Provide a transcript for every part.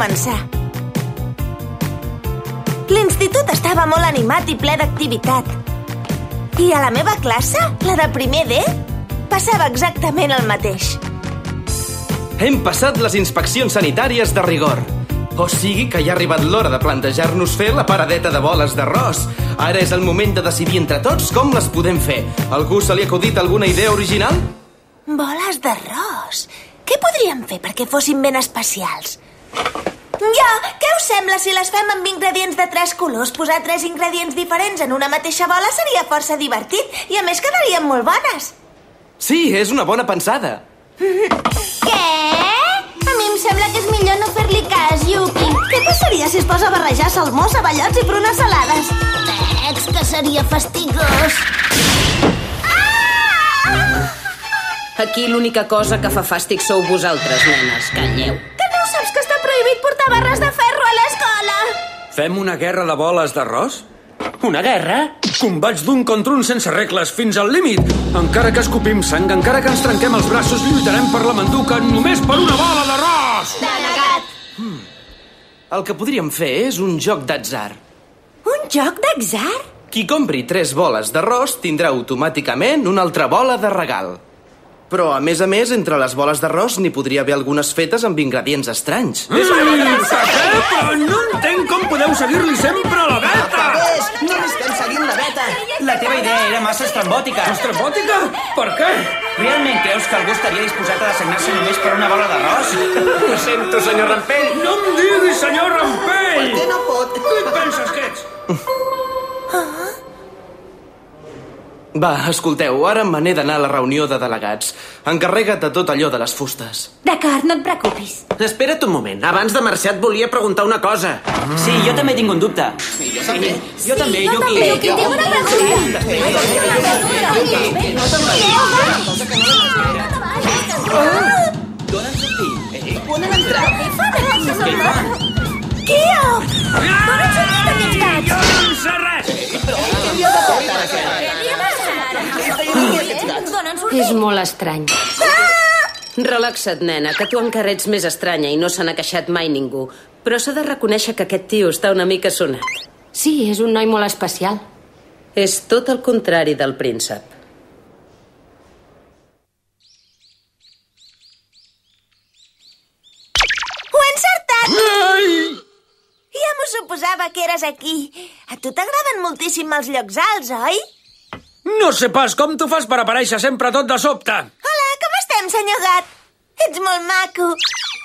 començar. L'institut estava molt animat i ple d'activitat. I a la meva classe, la de primer D, passava exactament el mateix. Hem passat les inspeccions sanitàries de rigor. O sigui que ja ha arribat l'hora de plantejar-nos fer la paradeta de boles d'arròs. Ara és el moment de decidir entre tots com les podem fer. Algú se li ha acudit alguna idea original? Boles d'arròs. Què podríem fer perquè fossin ben especials? Ja, què us sembla si les fem amb ingredients de tres colors? Posar tres ingredients diferents en una mateixa bola seria força divertit i a més quedarien molt bones. Sí, és una bona pensada. Què? A mi em sembla que és millor no fer-li cas, Yuki. Què passaria si es posa a barrejar salmó, ceballots i prunes salades? Veig que seria fastigós. Aquí l'única cosa que fa fàstic sou vosaltres, nenes. Calleu. Portar barres de ferro a l'escola? Fem una guerra de boles d'arròs? Una guerra? Combats d'un contra un sense regles, fins al límit. Encara que escopim sang, encara que ens trenquem els braços, lluitarem per la manduca només per una bola d'arròs! Denegat. El que podríem fer és un joc d'atzar. Un joc d'atzar? Qui compri tres boles d'arròs tindrà automàticament una altra bola de regal. Però, a més a més, entre les boles d'arròs n'hi podria haver algunes fetes amb ingredients estranys. Mm, què? Però no entenc com podeu seguir-li sempre a la beta! Ves, no estem seguint la beta. La teva idea era massa estrambòtica. Estrambòtica? Per què? Realment creus que algú estaria disposat a designar-se només per una bola d'arròs? Ho sento, senyor Rampell. No em diguis, senyor Rampell! Que no pot. Qui et penses que ets? Va, escolteu, ara me n'he d'anar a la reunió de delegats. Encarrega't de tot allò de les fustes. D'acord, no et preocupis. Espera't un moment. Abans de marxar et volia preguntar una cosa. Sí, jo també tinc un dubte. Sí, jo també. Jo també, Yuki. Yuki, tinc una pregunta. D'on han sortit? Eh, on han entrat? Què hi fan? Kio! Jo no en sé res! És molt estrany. Relaxa't, nena, que tu encara ets més estranya i no se n'ha queixat mai ningú. Però s'ha de reconèixer que aquest tio està una mica sonat. Sí, és un noi molt especial. És tot el contrari del príncep. Ho he encertat! Ai! Ja m'ho suposava que eres aquí. A tu t'agraden moltíssim els llocs alts, oi? No sé pas com tu fas per aparèixer sempre tot de sobte. Hola, com estem, senyor gat? Ets molt maco.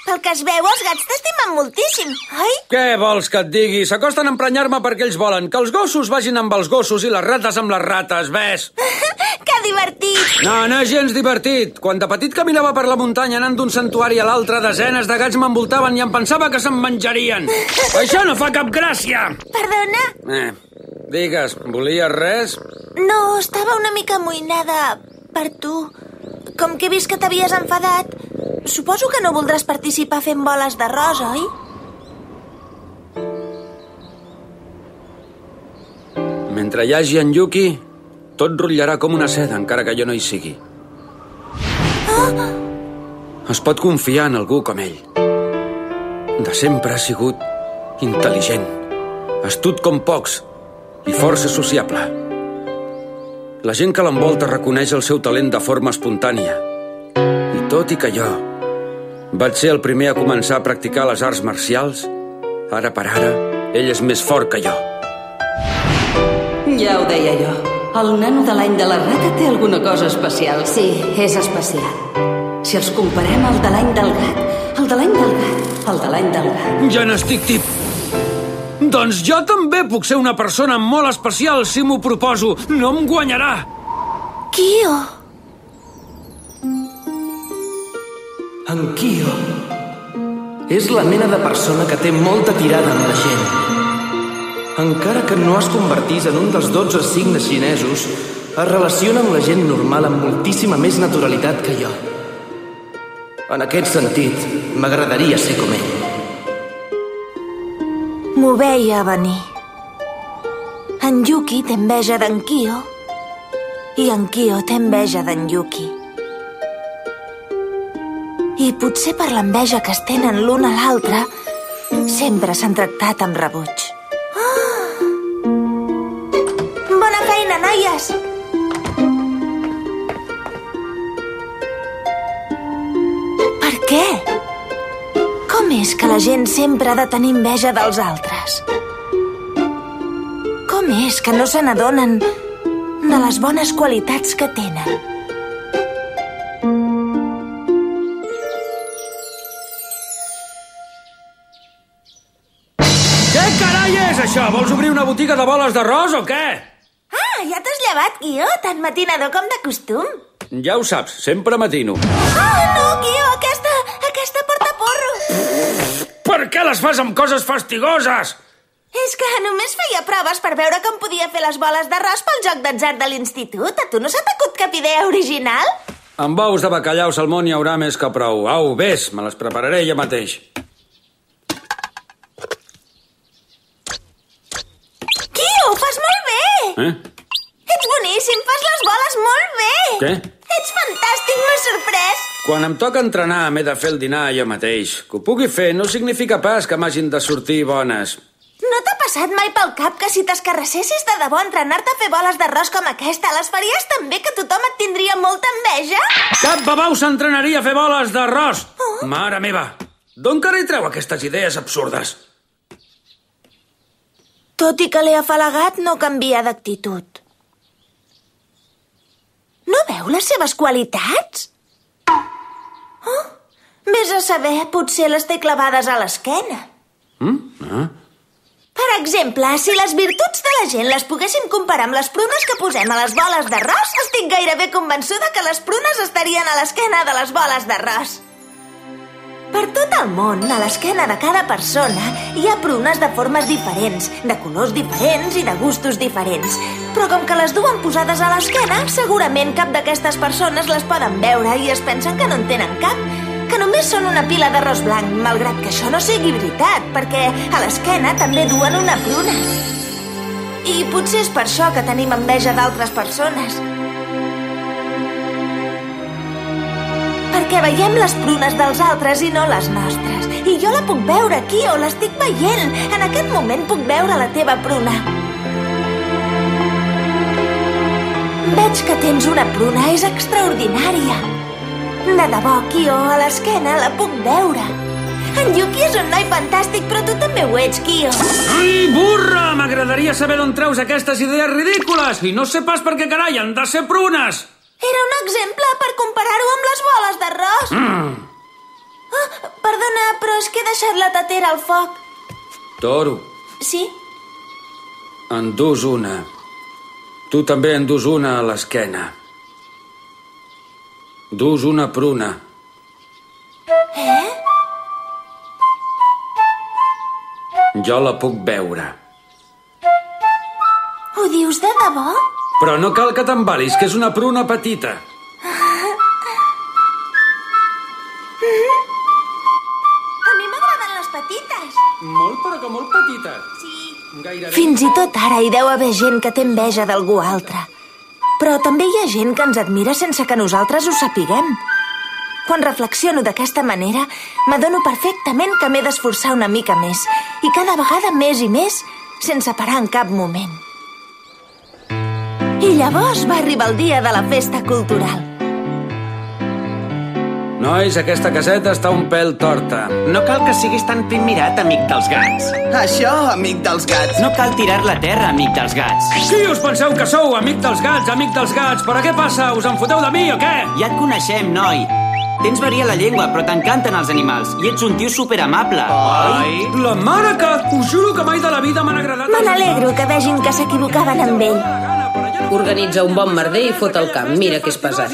Pel que es veu, els gats t'estimen moltíssim, oi? Què vols que et digui? S'acosten a emprenyar-me perquè ells volen que els gossos vagin amb els gossos i les rates amb les rates, ves? que divertit! No, no és gens divertit. Quan de petit caminava per la muntanya anant d'un santuari a l'altre, desenes de gats m'envoltaven i em pensava que se'm menjarien. Això no fa cap gràcia! Perdona? Eh, digues, volies res? No, estava una mica amoïnada per tu. Com que he vist que t'havies enfadat, suposo que no voldràs participar fent boles d'arròs, oi? Mentre hi hagi en Yuki, tot rotllarà com una seda, encara que jo no hi sigui. Es pot confiar en algú com ell. De sempre ha sigut intel·ligent, astut com pocs i força sociable. La gent que l'envolta reconeix el seu talent de forma espontània. I tot i que jo vaig ser el primer a començar a practicar les arts marcials, ara per ara, ell és més fort que jo. Ja ho deia jo. El nano de l'any de la rata té alguna cosa especial. Sí, és especial. Si els comparem al de l'any del gat, el de l'any del gat, el de l'any del gat... Ja n'estic tip. Doncs jo també puc ser una persona molt especial si m'ho proposo. No em guanyarà. Kio! En Kyo és la mena de persona que té molta tirada amb la gent. Encara que no es convertís en un dels 12 signes xinesos, es relaciona amb la gent normal amb moltíssima més naturalitat que jo. En aquest sentit, m'agradaria ser com ell. M'ho veia venir. En Yuki té enveja d'en Kyo i en Kyo té enveja d'en Yuki. I potser per l'enveja que es tenen l'un a l'altre, sempre s'han tractat amb rebuig. Ah! Bona feina, noies! Com és que la gent sempre ha de tenir enveja dels altres? Com és que no se n'adonen de les bones qualitats que tenen? Què carai és això? Vols obrir una botiga de boles d'arròs o què? Ah, ja t'has llevat, Guió, tan matinador com de costum. Ja ho saps, sempre matino. Ah, no, Guió, què les fas amb coses fastigoses? És que només feia proves per veure com podia fer les boles d'arròs pel joc d'atzar de l'institut. A tu no s'ha t'acut cap idea original? Amb ous de bacallà o salmó n'hi haurà més que prou. Au, vés, me les prepararé jo mateix. Ho fas molt bé! Eh? Ets boníssim, fas les boles molt bé! Què? Ets fantàstic, m'has sorprès! Quan em toca entrenar m'he de fer el dinar jo mateix. Que ho pugui fer no significa pas que m'hagin de sortir bones. No t'ha passat mai pel cap que si t'escarrassessis de debò entrenar-te a fer boles d'arròs com aquesta, les faries tan bé que tothom et tindria molta enveja? Cap babau s'entrenaria a fer boles d'arròs! Mare meva! D'on carai treu aquestes idees absurdes? Tot i que l'he afalagat, no canvia d'actitud. Veu les seves qualitats? Oh, vés a saber, potser les té clavades a l'esquena. Mm? Ah? Per exemple, si les virtuts de la gent les poguéssim comparar amb les prunes que posem a les boles d'arròs, estic gairebé convençuda que les prunes estarien a l'esquena de les boles d'arròs. Per tot el món, a l'esquena de cada persona, hi ha prunes de formes diferents, de colors diferents i de gustos diferents. Però com que les duen posades a l'esquena, segurament cap d'aquestes persones les poden veure i es pensen que no en tenen cap, que només són una pila d'arròs blanc, malgrat que això no sigui veritat, perquè a l'esquena també duen una pruna. I potser és per això que tenim enveja d'altres persones. Perquè veiem les prunes dels altres i no les nostres. I jo la puc veure aquí, o l'estic veient. En aquest moment puc veure la teva pruna. Veig que tens una pruna, és extraordinària. De debò, Kio, a l'esquena la puc veure. En Yuki és un noi fantàstic, però tu també ho ets, Kio. Ai, burra! M'agradaria saber d'on treus aquestes idees ridícules! I no sé pas per què carai han de ser prunes! Era un exemple per comparar-ho amb les boles d'arròs. Mm. Ah, perdona, però és que he deixat la tatera al foc. Toro, Sí? endús una. Tu també endús una a l'esquena. Dus una pruna. Eh? Jo la puc veure. Ho dius de debò? Però no cal que t'embalis, que és una pruna petita. A mi m'agraden les petites. Molt, però que molt petita. Sí. Gairebé... Fins i tot ara hi deu haver gent que té enveja d'algú altre. Però també hi ha gent que ens admira sense que nosaltres ho sapiguem. Quan reflexiono d'aquesta manera, m'adono perfectament que m'he d'esforçar una mica més, i cada vegada més i més, sense parar en cap moment. I llavors va arribar el dia de la festa cultural. Nois, aquesta caseta està un pèl torta. No cal que siguis tan primmirat, amic dels gats. Això, amic dels gats. No cal tirar la terra, amic dels gats. Qui us penseu que sou, amic dels gats, amic dels gats? Però què passa? Us en foteu de mi o què? Ja et coneixem, noi. Tens varia la llengua, però t'encanten els animals. I ets un tio superamable. Oi? La mare que... Us juro que mai de la vida m'han agradat... Me n'alegro que vegin que s'equivocaven amb ell. Organitza un bon merder i fot el camp. Mira que és pesat.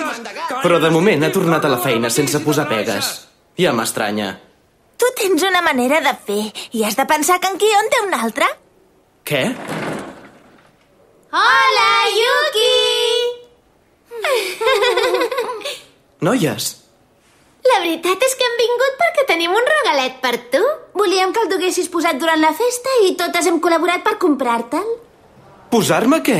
Però de moment ha tornat a la feina sense posar pegues. Ja m'estranya. Tu tens una manera de fer i has de pensar que en Kion té una altra. Què? Hola, Yuki! Noies, La veritat és que hem vingut perquè tenim un regalet per tu. Volíem que el duguessis posat durant la festa i totes hem col·laborat per comprar-te'l. posar-me què?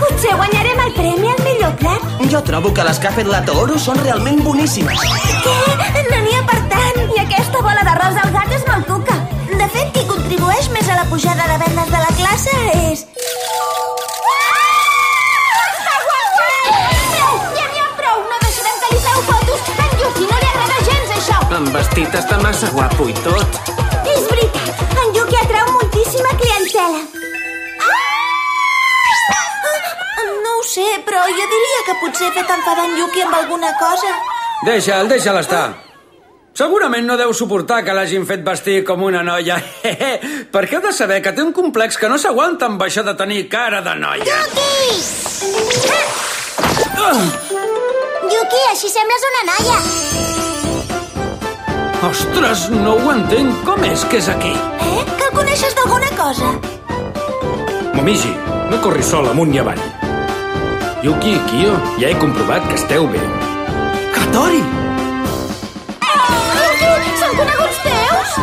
Potser guanyarem el premi al millor plat. Jo trobo que les que ha fet la Toro són realment boníssimes. Què? No n'hi ha per tant. I aquesta bola d'arròs al gat és molt cuca. De fet, qui contribueix més a la pujada de vendes de la classe és... Prou! Ja n'hi ha prou! No deixarem que li feu fotos! En Yuki no li agrada gens, això! En vestit està massa guapo i tot. Sé, però jo diria que potser he fet enfadar en Yuki amb alguna cosa. Deixa'l, deixa'l estar. Segurament no deu suportar que l'hagin fet vestir com una noia. Perquè heu de saber que té un complex que no s'aguanta amb això de tenir cara de noia. Yuki, així sembles una noia! Ostres, no ho entenc. Com és que és aquí? Eh? Que el coneixes d'alguna cosa? Momiji, no corris sol amunt i avall. Yuki i Kyo, ja he comprovat que esteu bé. Katori! Yuki, són coneguts teus?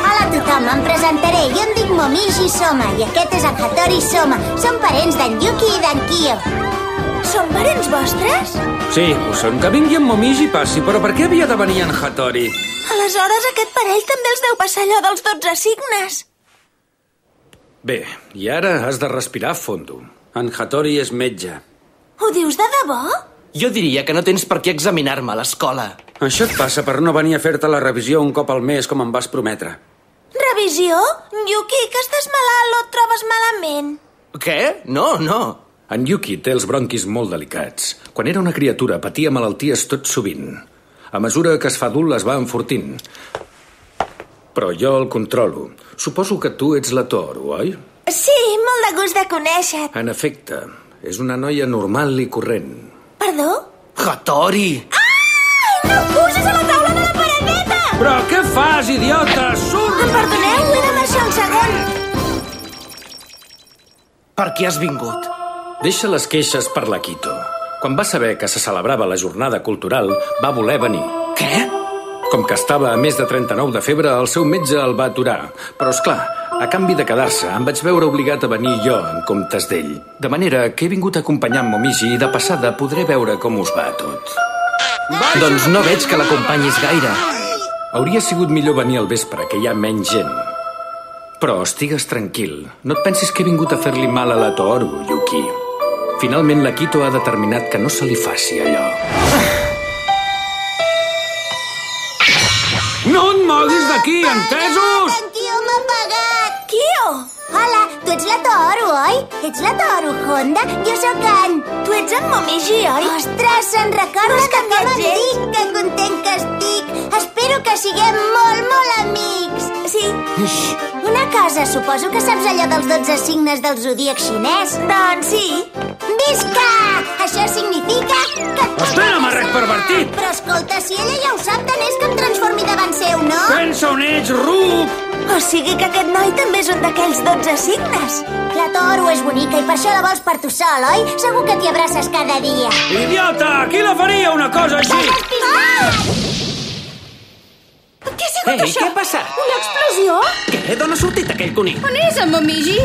Hola a tothom, em presentaré. Jo em dic Momiji Soma i aquest és en Hattori Soma. Som parents d'en Yuki i d'en Kyo. Són parents vostres? Sí, ho són. Que vingui en Momiji passi, però per què havia de venir en Hattori? Aleshores aquest parell també els deu passar allò dels 12 signes. Bé, i ara has de respirar fondo. En Hattori és metge. Ho dius de debò? Jo diria que no tens per què examinar-me a l'escola. Això et passa per no venir a fer-te la revisió un cop al mes com em vas prometre. Revisió? Yuki, que estàs malalt o et trobes malament? Què? No, no. En Yuki té els bronquis molt delicats. Quan era una criatura patia malalties tot sovint. A mesura que es fa adult es va enfortint. Però jo el controlo. Suposo que tu ets la Toro, oi? Sí, molt de gust de conèixer-te. En efecte, és una noia normal i corrent. Perdó? Hattori! No puges a la taula de la paradeta! Però què fas, idiota? Surt! Em perdoneu, he de marxar un segon. Per què has vingut? Deixa les queixes per la Quito. Quan va saber que se celebrava la jornada cultural, va voler venir. Què? Com que estava a més de 39 de febre, el seu metge el va aturar. Però, és clar, a canvi de quedar-se, em vaig veure obligat a venir jo en comptes d'ell. De manera que he vingut a acompanyar en Momiji i de passada podré veure com us va tot. Doncs no veig que l'acompanyis gaire. Hauria sigut millor venir al vespre, que hi ha menys gent. Però estigues tranquil. No et pensis que he vingut a fer-li mal a la Toru, Yuki. Finalment, la Quito ha determinat que no se li faci allò. No et moguis d'aquí, entesos? Oi? Ets la Toru, Honda? Jo sóc en... Tu ets en Momiji, oi? Ostres, se'n recorda que em ell? dic? Que content que estic. Espero que siguem molt, molt amics. Sí. Una cosa, suposo que saps allò dels 12 signes del zodíac xinès. Doncs sí. Visca! Això significa que... et Espera, marrec pervertit! Però escolta, si ella ja ho sap, tant és que em transformi davant seu, no? Pensa on ets, ruc! O sigui que aquest noi també és un d'aquells 12 signes. La Toro és bonica i per això la vols per tu sol, oi? Segur que t'hi abraces cada dia. Idiota! Qui la faria una cosa així? Ah! Què ha sigut Ei, això? què ha passat? Una explosió? Què? D'on ha sortit aquell conill? On és en Momiji?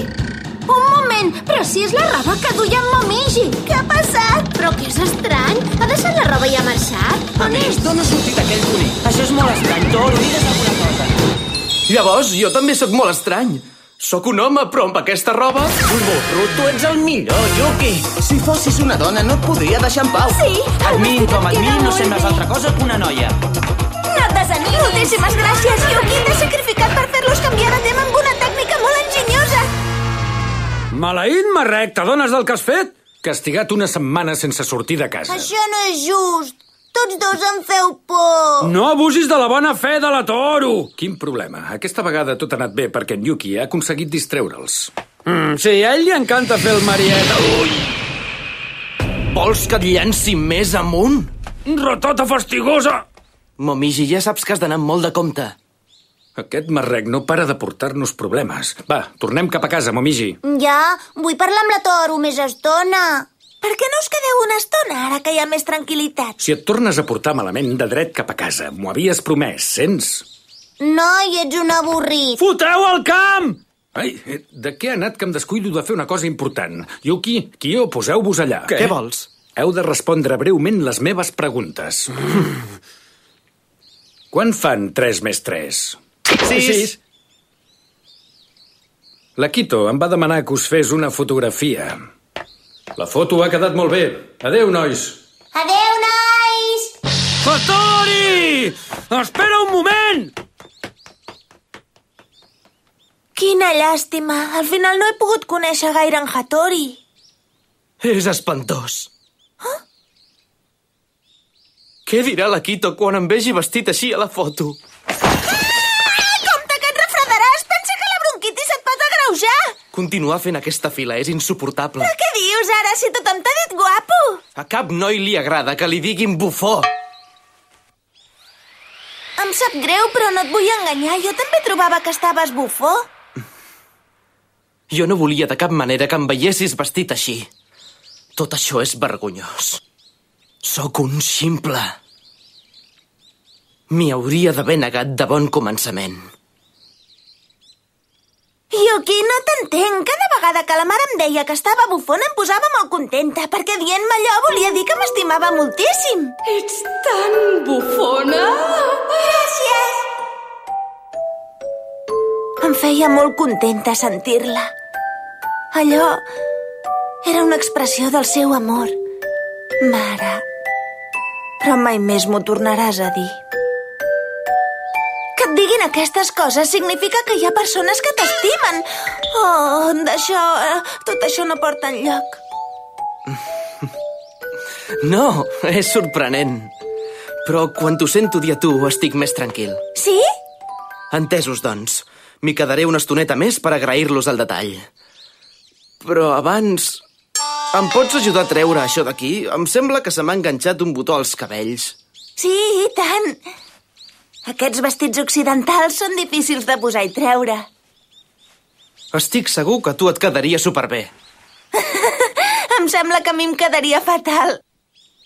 Un moment, però si és la roba que duia en Momiji. Què ha passat? Però que és estrany. Ha deixat la roba i ha marxat? A més, d'on ha sortit aquell conill? Això és molt estrany, Toro, digues alguna cosa. Llavors, jo també sóc molt estrany. Sóc un home, però amb aquesta roba... Burro, tu ets el millor, Yuki. Si fossis una dona, no et podria deixar en pau. Sí, el vestit com admin queda no sembles altra cosa que una noia. No et desanimis. Moltíssimes gràcies, Yuki. T'he sacrificat per fer-los canviar de tema amb una tècnica molt enginyosa. Maleït, marrec, t'adones del que has fet? Castigat una setmana sense sortir de casa. Això no és just. Tots dos em feu por. No abusis de la bona fe de la Toro! Quin problema. Aquesta vegada tot ha anat bé perquè en Yuki ha aconseguit distreure'ls. Mm, sí, a ell li encanta fer el mariet. Ui, Vols que et llanci més amunt? ratota fastigosa! Momiji, ja saps que has d'anar molt de compte. Aquest marrec no para de portar-nos problemes. Va, tornem cap a casa, Momiji. Ja, vull parlar amb la Toro més estona. Per què no us quedeu una estona, ara que hi ha més tranquil·litat? Si et tornes a portar malament de dret cap a casa, m'ho havies promès, sents? Noi, ets un avorrit. Foteu el camp! Ai, eh, de què ha anat que em descuido de fer una cosa important? Yuki, Kyo, poseu-vos allà. Què? Què vols? Heu de respondre breument les meves preguntes. Quan fan 3 més 3? Sis. La Quito em va demanar que us fes una fotografia. La foto ha quedat molt bé. Adeu, nois. Adeu, nois! Fatori! Espera un moment! Quina llàstima. Al final no he pogut conèixer gaire en Hattori. És espantós. Què dirà la Quito quan em vegi vestit així a la foto? Continuar fent aquesta fila és insuportable. Què dius ara, si tothom t'ha dit guapo? A cap noi li agrada que li diguin bufó. Em sap greu, però no et vull enganyar. Jo també trobava que estaves bufó. Jo no volia de cap manera que em veiessis vestit així. Tot això és vergonyós. Sóc un ximple. M'hi hauria d'haver negat de bon començament. Yuki, no t'entenc. Cada vegada que la mare em deia que estava bufona em posava molt contenta, perquè dient-me allò volia dir que m'estimava moltíssim. Ets tan bufona! Gràcies! Em feia molt contenta sentir-la. Allò era una expressió del seu amor. Mare, però mai més m'ho tornaràs a dir. Diguin aquestes coses significa que hi ha persones que t'estimen. Oh, d'això... eh, Tot això no porta enlloc. No, és sorprenent. Però quan t'ho sento dir a tu, estic més tranquil. Sí? Entesos, doncs. M'hi quedaré una estoneta més per agrair-los al detall. Però abans... Em pots ajudar a treure això d'aquí? Em sembla que se m'ha enganxat un botó als cabells. Sí, i tant. Aquests vestits occidentals són difícils de posar i treure. Estic segur que tu et quedaria superbé. Em sembla que a mi em quedaria fatal.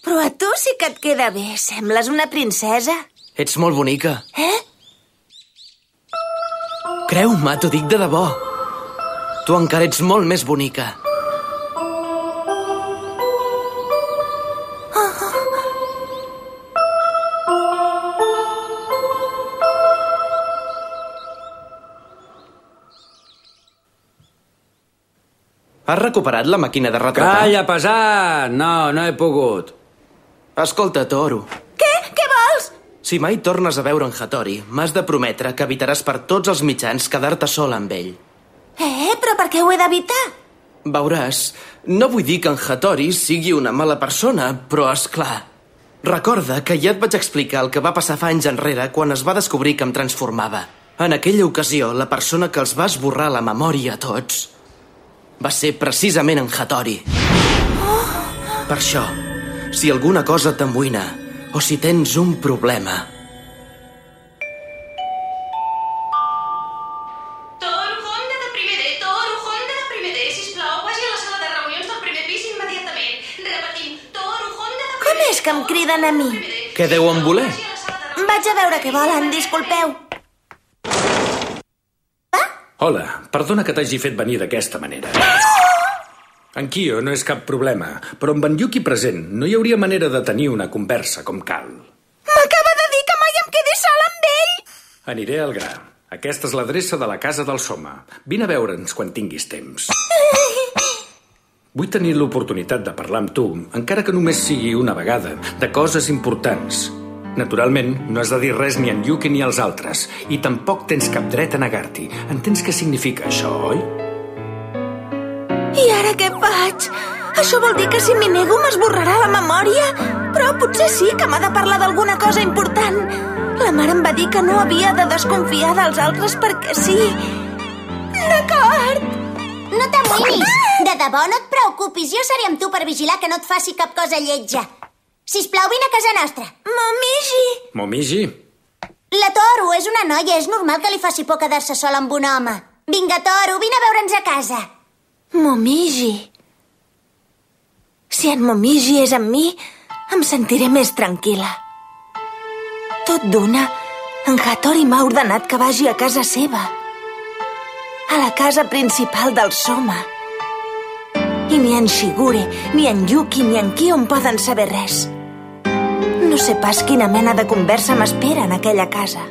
Però a tu sí que et queda bé. Sembles una princesa. Ets molt bonica. Eh? Creu-me, t'ho dic de debò. Tu encara ets molt més bonica. Has recuperat la màquina de retratar? Calla, pesat! No, no he pogut. Escolta, Toro, Què? Què vols? si mai tornes a veure en Hattori, m'has de prometre que evitaràs per tots els mitjans quedar-te sola amb ell. Eh, però per què ho he d'evitar? Veuràs, no vull dir que en Hattori sigui una mala persona, però és clar. Recorda que ja et vaig explicar el que va passar fa anys enrere quan es va descobrir que em transformava. En aquella ocasió, la persona que els va esborrar la memòria a tots va ser precisament en Hattori. Per això, si alguna cosa t'amoïna o si tens un problema, Toro Honda de Toro Honda de primer D, sisplau, vagi a la sala de reunions del primer pis immediatament. Repetim, Toro Honda de Com és que em criden a mi? què deuen voler? Vaig a veure què volen, disculpeu. Hola, perdona que t'hagi fet venir d'aquesta manera. En Kyo no és cap problema, però amb en Yuki present no hi hauria manera de tenir una conversa com cal. M'acaba de dir que mai em quedi sola amb ell. Aniré al gra. Aquesta és l'adreça de la casa del Soma. Vine a veure'ns quan tinguis temps. Vull tenir l'oportunitat de parlar amb tu, encara que només sigui una vegada, de coses importants. Naturalment, no has de dir res ni en Yuki ni als altres, i tampoc tens cap dret a negar-t'hi. Entens què significa això, oi? I ara què faig? Això vol dir que si m'hi nego m'esborrarà la memòria? Però potser sí que m'ha de parlar d'alguna cosa important. La mare em va dir que no havia de desconfiar dels altres perquè sí. D'acord. No t'amoïnis. De debò, no et preocupis. Jo seré amb tu per vigilar que no et faci cap cosa lletja. Sisplau, vine a casa nostra. Momiji! Momiji? La Toro és una noia. És normal que li faci por quedar-se sola amb un home. Vinga, Toro, vine a veure'ns a casa. Momiji... Si en Momiji és amb mi, em sentiré més tranquil·la. Tot d'una, en Hattori m'ha ordenat que vagi a casa seva. A la casa principal del Soma i ni en Shigure, ni en Yuki, ni en Kion poden saber res. No sé pas quina mena de conversa m'espera en aquella casa.